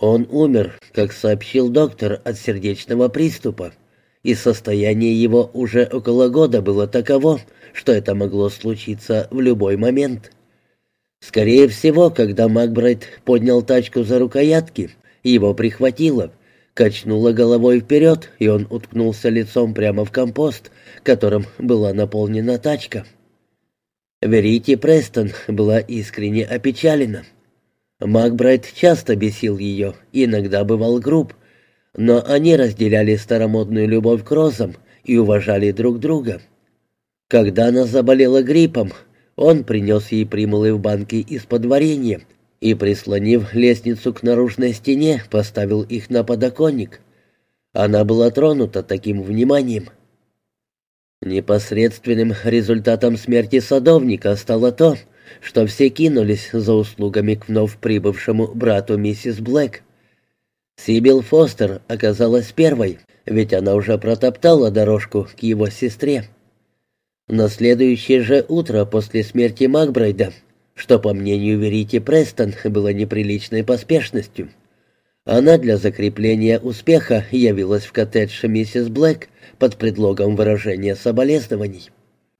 Он умер, как сообщил доктор, от сердечного приступа, и состояние его уже около года было таково, что это могло случиться в любой момент. Скорее всего, когда Макбрайт поднял тачку за рукоятки, его прихватило, качнуло головой вперед, и он уткнулся лицом прямо в компост, которым была наполнена тачка. Верите Престон была искренне опечалена. Макбрайт часто бесил ее, иногда бывал груб, но они разделяли старомодную любовь к розам и уважали друг друга. Когда она заболела гриппом, он принес ей примулы в банке из-под варенья и, прислонив лестницу к наружной стене, поставил их на подоконник. Она была тронута таким вниманием. Непосредственным результатом смерти садовника стало то, что все кинулись за услугами к вновь прибывшему брату миссис Блэк. Сибил Фостер оказалась первой, ведь она уже протоптала дорожку к его сестре. На следующее же утро после смерти Макбрайда, что, по мнению Верити Престон, было неприличной поспешностью, она для закрепления успеха явилась в коттедж миссис Блэк под предлогом выражения соболезнований.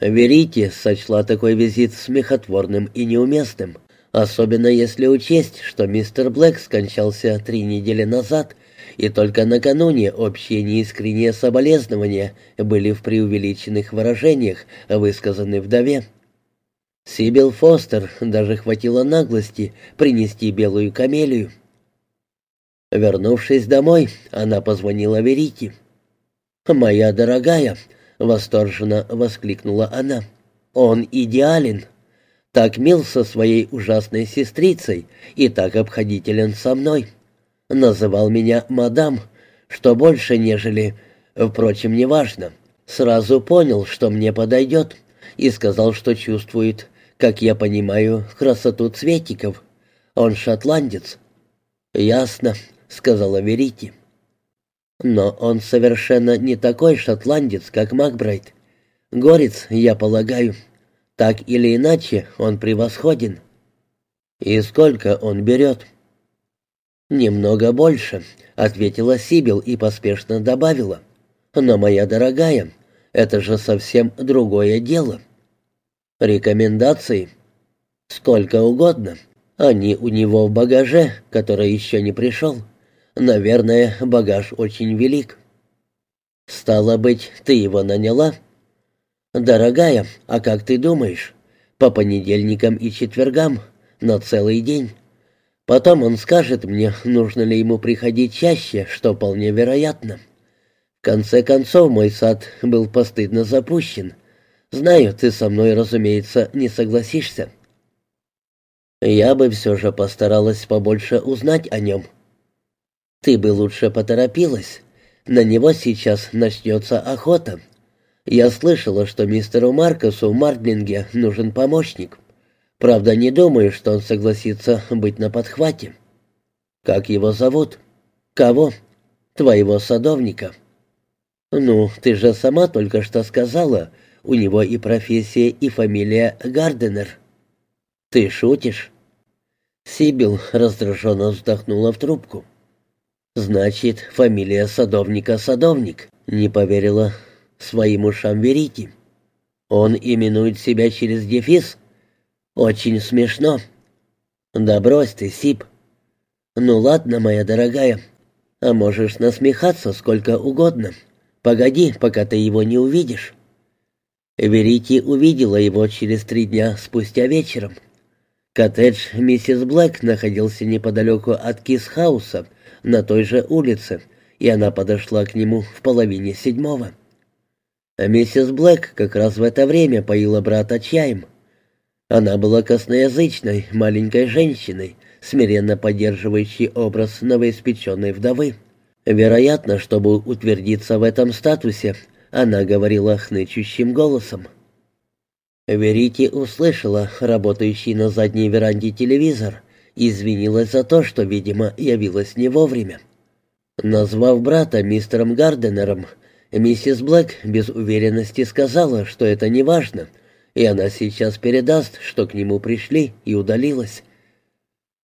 Верите сочла такой визит смехотворным и неуместным, особенно если учесть, что мистер Блэк скончался три недели назад, и только накануне общие неискренние соболезнования были в преувеличенных выражениях высказаны вдове. Сибил Фостер даже хватило наглости принести белую камелию. Вернувшись домой, она позвонила Верите. «Моя дорогая», — восторженно воскликнула она. «Он идеален. Так мил со своей ужасной сестрицей и так обходителен со мной. Называл меня мадам, что больше, нежели... Впрочем, неважно. Сразу понял, что мне подойдет, и сказал, что чувствует, как я понимаю, красоту цветиков. Он шотландец». «Ясно», — сказала Верити. Но он совершенно не такой шотландец, как Макбрайт. Горец, я полагаю. Так или иначе, он превосходен. И сколько он берет? Немного больше, ответила Сибил и поспешно добавила. Но, моя дорогая, это же совсем другое дело. Рекомендации? Сколько угодно. Они у него в багаже, который еще не пришел. Наверное, багаж очень велик. Стало быть, ты его наняла? Дорогая, а как ты думаешь? По понедельникам и четвергам, на целый день. Потом он скажет мне, нужно ли ему приходить чаще, что вполне вероятно. В конце концов, мой сад был постыдно запущен. Знаю, ты со мной, разумеется, не согласишься. Я бы все же постаралась побольше узнать о нем. Ты бы лучше поторопилась. На него сейчас начнется охота. Я слышала, что мистеру Маркосу в Мардлинге нужен помощник. Правда, не думаю, что он согласится быть на подхвате. Как его зовут? Кого? Твоего садовника. Ну, ты же сама только что сказала, у него и профессия, и фамилия Гарденер. Ты шутишь? Сибил раздраженно вздохнула в трубку. «Значит, фамилия садовника Садовник», — не поверила своим ушам Верите. «Он именует себя через дефис? Очень смешно». «Да брось ты, Сип». «Ну ладно, моя дорогая, а можешь насмехаться сколько угодно. Погоди, пока ты его не увидишь». Верите увидела его через три дня спустя вечером. Коттедж миссис Блэк находился неподалеку от Кисхауса, на той же улице, и она подошла к нему в половине седьмого. А миссис Блэк как раз в это время поила брата чаем. Она была косноязычной, маленькой женщиной, смиренно поддерживающей образ новоиспеченной вдовы. Вероятно, чтобы утвердиться в этом статусе, она говорила хнычущим голосом. Верите услышала работающий на задней веранде телевизор извинилась за то, что, видимо, явилась не вовремя. Назвав брата мистером Гарденером, миссис Блэк без уверенности сказала, что это не важно, и она сейчас передаст, что к нему пришли, и удалилась.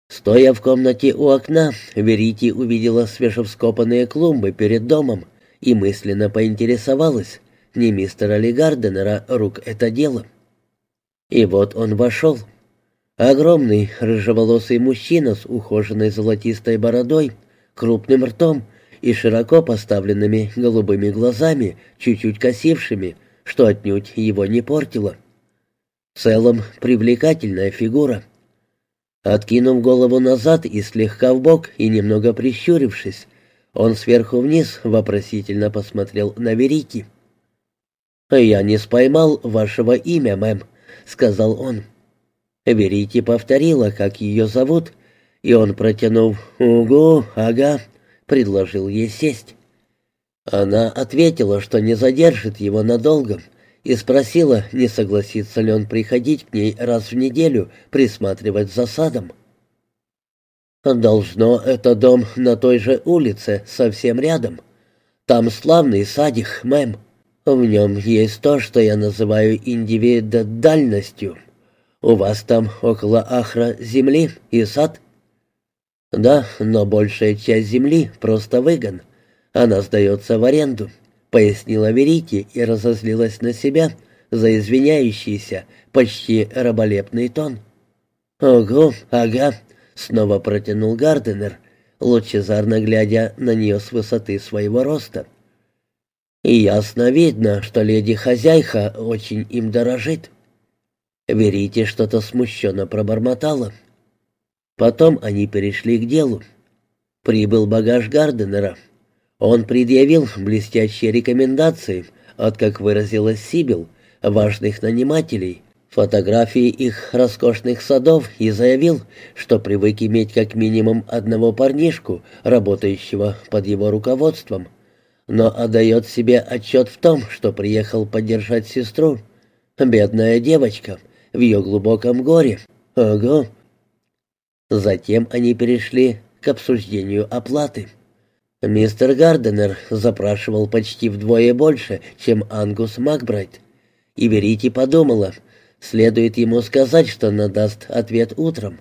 Стоя в комнате у окна, Верити увидела свежевскопанные клумбы перед домом и мысленно поинтересовалась, не мистера ли Гарденера рук это дело. И вот он вошел. Огромный рыжеволосый мужчина с ухоженной золотистой бородой, крупным ртом и широко поставленными голубыми глазами, чуть-чуть косившими, что отнюдь его не портило. В целом привлекательная фигура. Откинув голову назад и слегка вбок, и немного прищурившись, он сверху вниз вопросительно посмотрел на Верики. «Я не споймал вашего имя, мэм», — сказал он. Верити повторила, как ее зовут, и он, протянув «Угу, ага», предложил ей сесть. Она ответила, что не задержит его надолго, и спросила, не согласится ли он приходить к ней раз в неделю присматривать за садом. «Должно, это дом на той же улице, совсем рядом. Там славный садик, мэм. В нем есть то, что я называю индивидуальностью. У вас там около Ахра земли и сад?» «Да, но большая часть земли просто выгон. Она сдается в аренду пояснила Верите и разозлилась на себя за извиняющийся, почти раболепный тон. «Ого, ага», — снова протянул Гарденер, лучезарно глядя на нее с высоты своего роста. «И ясно видно, что леди-хозяйка очень им дорожит». Верите что-то смущенно пробормотала. Потом они перешли к делу. Прибыл багаж Гарденера — он предъявил блестящие рекомендации от, как выразилась Сибил, важных нанимателей, фотографии их роскошных садов и заявил, что привык иметь как минимум одного парнишку, работающего под его руководством, но отдает себе отчет в том, что приехал поддержать сестру. Бедная девочка, в ее глубоком горе. Ого! Затем они перешли к обсуждению оплаты. Мистер Гарденер запрашивал почти вдвое больше, чем Ангус Макбрайт. И Верити подумала, следует ему сказать, что надаст ответ утром.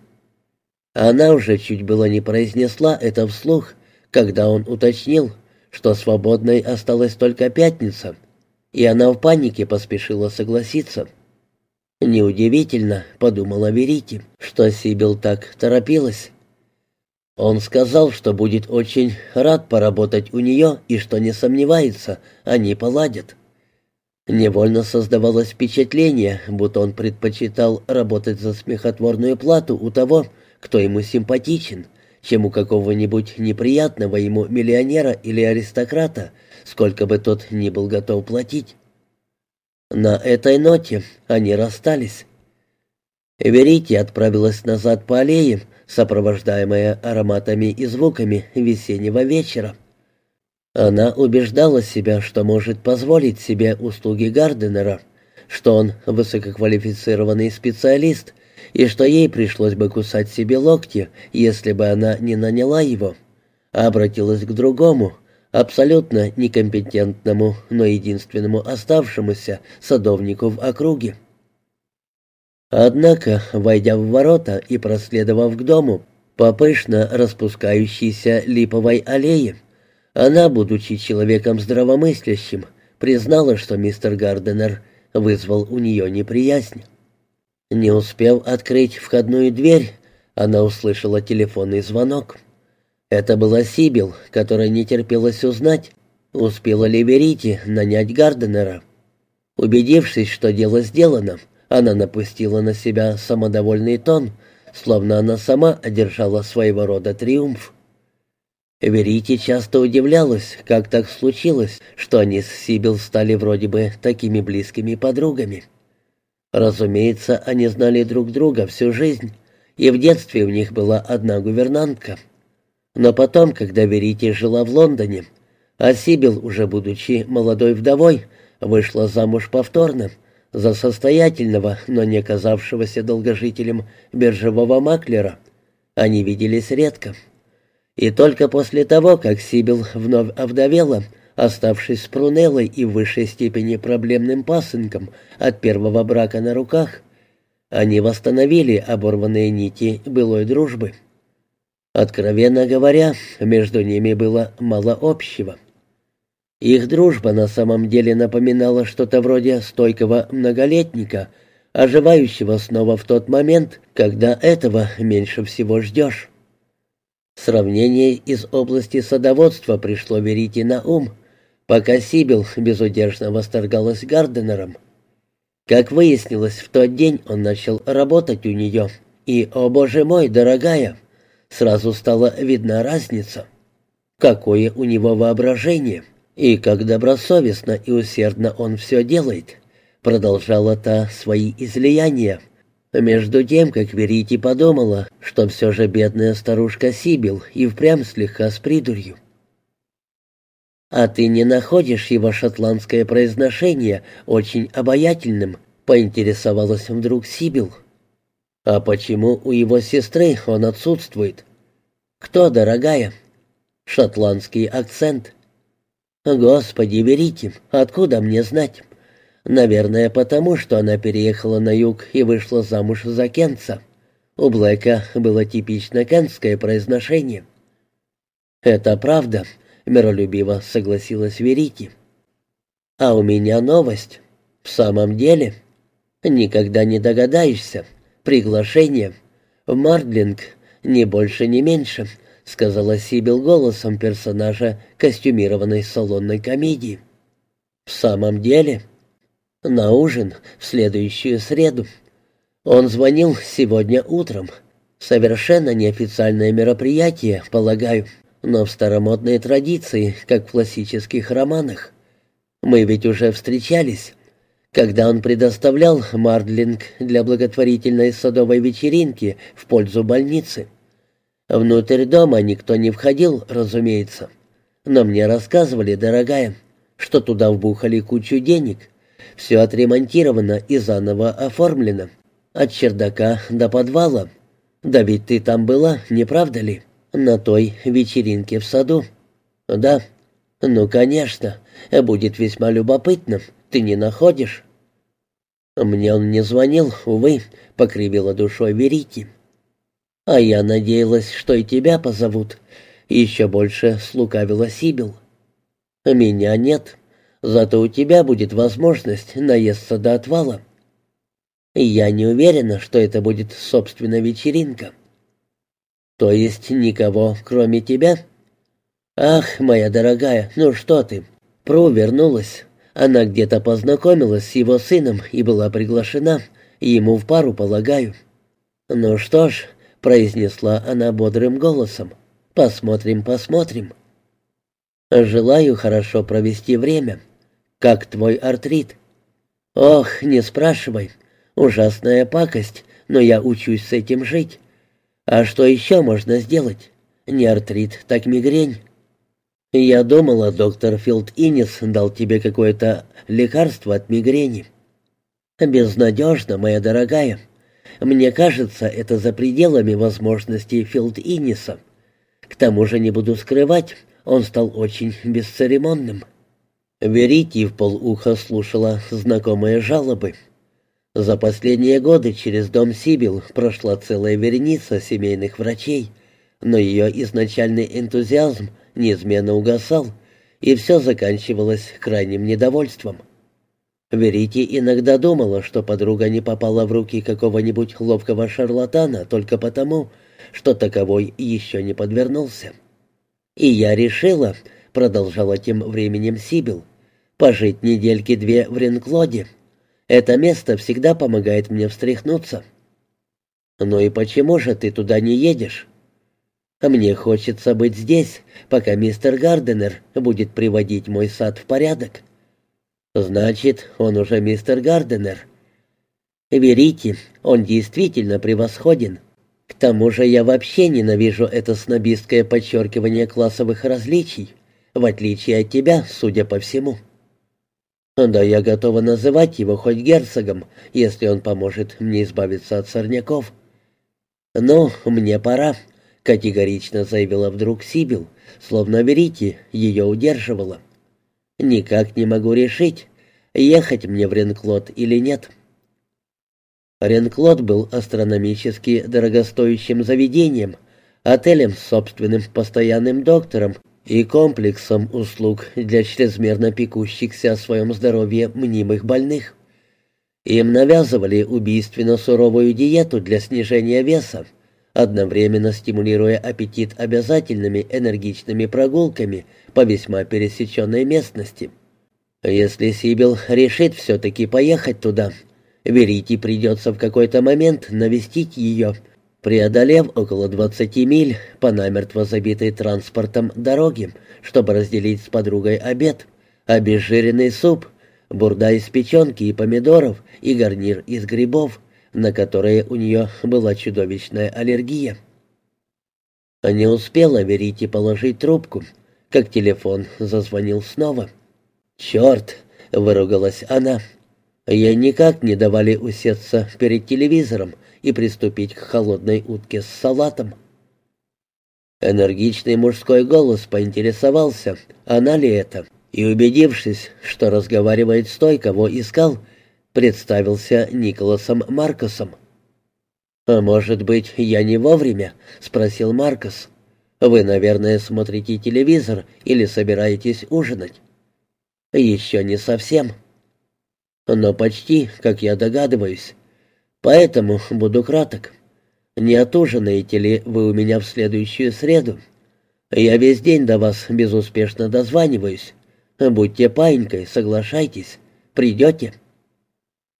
Она уже чуть было не произнесла это вслух, когда он уточнил, что свободной осталась только пятница, и она в панике поспешила согласиться. «Неудивительно», — подумала Верити, — «что Сибил так торопилась». Он сказал, что будет очень рад поработать у нее и что не сомневается, они поладят. Невольно создавалось впечатление, будто он предпочитал работать за смехотворную плату у того, кто ему симпатичен, чем у какого-нибудь неприятного ему миллионера или аристократа, сколько бы тот ни был готов платить. На этой ноте они расстались. Верите отправилась назад по аллее, сопровождаемая ароматами и звуками весеннего вечера. Она убеждала себя, что может позволить себе услуги Гарденера, что он высококвалифицированный специалист и что ей пришлось бы кусать себе локти, если бы она не наняла его, а обратилась к другому, абсолютно некомпетентному, но единственному оставшемуся садовнику в округе. Однако, войдя в ворота и проследовав к дому, по пышно распускающейся липовой аллее, она, будучи человеком здравомыслящим, признала, что мистер Гарденер вызвал у нее неприязнь. Не успев открыть входную дверь, она услышала телефонный звонок. Это была Сибил, которая не терпелась узнать, успела ли Верити нанять Гарденера. Убедившись, что дело сделано, она напустила на себя самодовольный тон, словно она сама одержала своего рода триумф. Верите часто удивлялась, как так случилось, что они с Сибил стали вроде бы такими близкими подругами. Разумеется, они знали друг друга всю жизнь, и в детстве у них была одна гувернантка. Но потом, когда Верите жила в Лондоне, а Сибил, уже будучи молодой вдовой, вышла замуж повторно, за состоятельного, но не казавшегося долгожителем биржевого маклера. Они виделись редко. И только после того, как Сибил вновь овдовела, оставшись с Прунеллой и в высшей степени проблемным пасынком от первого брака на руках, они восстановили оборванные нити былой дружбы. Откровенно говоря, между ними было мало общего. Их дружба на самом деле напоминала что-то вроде стойкого многолетника, оживающего снова в тот момент, когда этого меньше всего ждешь. Сравнение из области садоводства пришло Верите на ум, пока Сибил безудержно восторгалась Гарденером. Как выяснилось, в тот день он начал работать у нее, и, о боже мой, дорогая, сразу стала видна разница. Какое у него воображение, и как добросовестно и усердно он все делает, продолжала та свои излияния. Между тем, как Верити подумала, что все же бедная старушка Сибил и впрямь слегка с придурью. «А ты не находишь его шотландское произношение очень обаятельным?» — поинтересовалась вдруг Сибил. «А почему у его сестры он отсутствует?» «Кто, дорогая?» «Шотландский акцент». «Господи, верите, откуда мне знать?» Наверное, потому что она переехала на юг и вышла замуж за Кенца. У Блэка было типично кентское произношение. «Это правда», — миролюбиво согласилась Верити. «А у меня новость. В самом деле, никогда не догадаешься. Приглашение. В Мардлинг, ни больше, ни меньше», — сказала Сибил голосом персонажа костюмированной салонной комедии. «В самом деле...» на ужин в следующую среду. Он звонил сегодня утром. Совершенно неофициальное мероприятие, полагаю, но в старомодной традиции, как в классических романах. Мы ведь уже встречались, когда он предоставлял Мардлинг для благотворительной садовой вечеринки в пользу больницы. Внутрь дома никто не входил, разумеется. Но мне рассказывали, дорогая, что туда вбухали кучу денег, все отремонтировано и заново оформлено. От чердака до подвала. Да ведь ты там была, не правда ли? На той вечеринке в саду. Да. Ну, конечно. Будет весьма любопытно. Ты не находишь? Мне он не звонил, увы, покривила душой Верики. А я надеялась, что и тебя позовут. Еще больше слукавила Сибил. Меня нет. Зато у тебя будет возможность наесться до отвала. Я не уверена, что это будет собственная вечеринка. То есть никого, кроме тебя? Ах, моя дорогая, ну что ты? Пру вернулась. Она где-то познакомилась с его сыном и была приглашена. Ему в пару, полагаю. Ну что ж, произнесла она бодрым голосом. Посмотрим, посмотрим. Желаю хорошо провести время. «Как твой артрит?» «Ох, не спрашивай. Ужасная пакость, но я учусь с этим жить. А что еще можно сделать? Не артрит, так мигрень». «Я думала, доктор Филд Иннис дал тебе какое-то лекарство от мигрени». «Безнадежно, моя дорогая. Мне кажется, это за пределами возможностей Филд Инниса. К тому же, не буду скрывать, он стал очень бесцеремонным». Верити в полуха слушала знакомые жалобы. За последние годы через дом Сибил прошла целая вереница семейных врачей, но ее изначальный энтузиазм неизменно угасал, и все заканчивалось крайним недовольством. Верити иногда думала, что подруга не попала в руки какого-нибудь ловкого шарлатана только потому, что таковой еще не подвернулся. «И я решила», — продолжала тем временем Сибил, пожить недельки-две в Ренклоде. Это место всегда помогает мне встряхнуться. Ну и почему же ты туда не едешь? Мне хочется быть здесь, пока мистер Гарденер будет приводить мой сад в порядок. Значит, он уже мистер Гарденер. Верите, он действительно превосходен. К тому же я вообще ненавижу это снобистское подчеркивание классовых различий, в отличие от тебя, судя по всему. Да я готова называть его хоть герцогом, если он поможет мне избавиться от сорняков. «Ну, мне пора», — категорично заявила вдруг Сибил, словно Верите ее удерживала. «Никак не могу решить, ехать мне в Ренклот или нет». Ренклот был астрономически дорогостоящим заведением, отелем с собственным постоянным доктором и комплексом услуг для чрезмерно пекущихся о своем здоровье мнимых больных. Им навязывали убийственно суровую диету для снижения веса, одновременно стимулируя аппетит обязательными энергичными прогулками по весьма пересеченной местности. Если Сибил решит все-таки поехать туда, Верите придется в какой-то момент навестить ее, преодолев около 20 миль по намертво забитой транспортом дороге, чтобы разделить с подругой обед, обезжиренный суп, бурда из печенки и помидоров и гарнир из грибов, на которые у нее была чудовищная аллергия. Не успела Верите положить трубку, как телефон зазвонил снова. «Черт!» — выругалась она. Ей никак не давали усесться перед телевизором и приступить к холодной утке с салатом. Энергичный мужской голос поинтересовался, она ли это, и, убедившись, что разговаривает с той, кого искал, представился Николасом Маркосом. «А может быть, я не вовремя?» — спросил Маркос. «Вы, наверное, смотрите телевизор или собираетесь ужинать?» «Еще не совсем» но почти, как я догадываюсь. Поэтому буду краток. Не отужинаете ли вы у меня в следующую среду? Я весь день до вас безуспешно дозваниваюсь. Будьте паинькой, соглашайтесь. Придете?»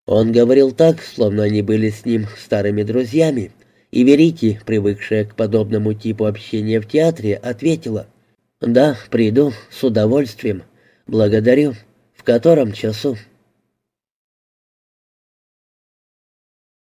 Он говорил так, словно они были с ним старыми друзьями, и Верити, привыкшая к подобному типу общения в театре, ответила «Да, приду, с удовольствием. Благодарю. В котором часу?»